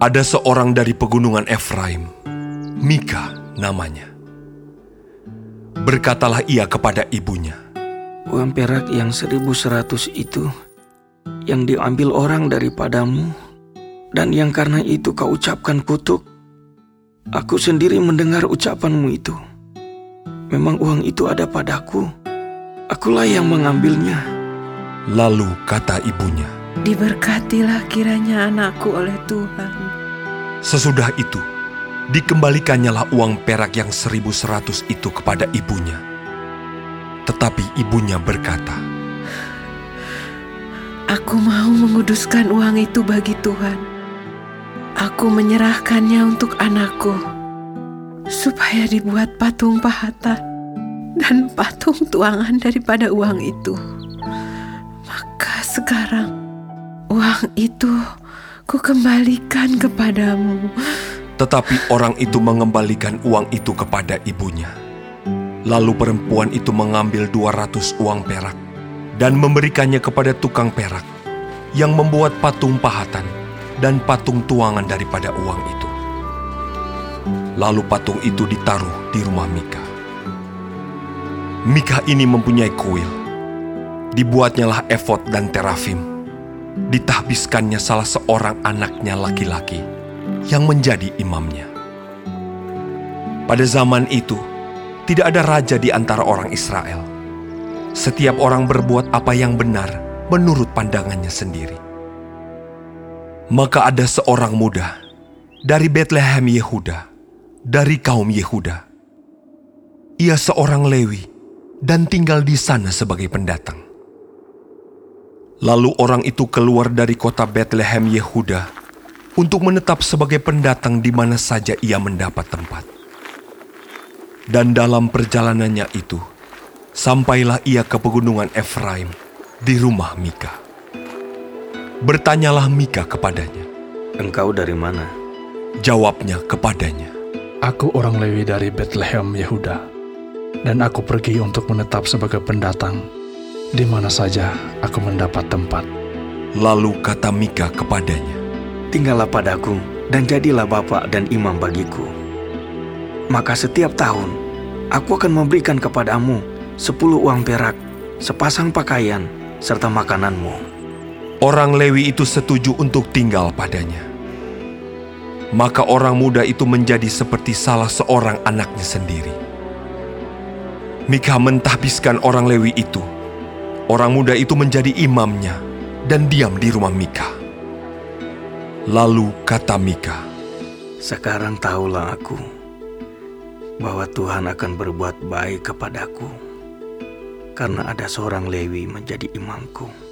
Ada seorang dari pegunungan Efraim, Mika namanya. Berkatalah ia kepada ibunya, Uang perak yang seribu seratus itu yang diambil orang daripadamu dan yang karena itu kau ucapkan kutuk. Aku sendiri mendengar ucapanmu itu. Memang uang itu ada padaku. Akulah yang mengambilnya. lalu kata ibunya. Diberkatilah kiranya anakku oleh Tuhan. Sesudah itu, dikembalikannya uang perak yang seribu seratus itu kepada ibunya. Tetapi ibunya berkata, Aku mau menguduskan uang itu bagi Tuhan. Aku menyerahkannya untuk anakku, supaya dibuat patung pahatan dan patung tuangan daripada uang itu. Maka sekarang uang itu kukembalikan kepadamu. Tetapi orang itu mengembalikan uang itu kepada ibunya. Lalu perempuan itu mengambil 200 uang perak dan memberikannya kepada tukang perak yang membuat patung pahatan dan patung tuangan daripada uang itu. Lalu patung itu ditaruh di rumah Mika. Mika ini mempunyai kuil. Dibuatnyalah efod dan terafim. Ditahbiskannya salah seorang anaknya laki-laki yang menjadi imamnya. Pada zaman itu, tidak ada raja di antara orang Israel. Setiap orang berbuat apa yang benar menurut pandangannya sendiri. Maka ada seorang muda dari Bethlehem Yehuda, dari kaum Yehuda. Ia seorang Lewi dan tinggal di sana sebagai pendatang. Lalu orang itu keluar dari kota Bethlehem Yehuda untuk menetap sebagai pendatang di mana saja ia mendapat tempat. Dan dalam perjalanannya itu, sampailah ia ke pegunungan Efraim di rumah Mika. Bertanyalah Mika kepadanya. Engkau dari mana? Jawabnya kepadanya. Aku orang Lewi dari Bethlehem, Yehuda, dan aku pergi untuk menetap sebagai pendatang di mana saja aku mendapat tempat. Lalu kata Mika kepadanya. Tinggallah padaku dan jadilah bapak dan imam bagiku. Maka setiap tahun aku akan memberikan kepadamu sepuluh uang perak, sepasang pakaian, serta makananmu. Orang Lewi itu setuju untuk tinggal padanya. Maka orang muda itu menjadi seperti salah seorang anaknya sendiri. Mika mentahbiskan orang Lewi itu. Orang muda itu menjadi imamnya dan diam di rumah Mika. Lalu kata Mika, Sekarang tahulah aku bahwa Tuhan akan berbuat baik kepadaku karena ada seorang Lewi menjadi imamku.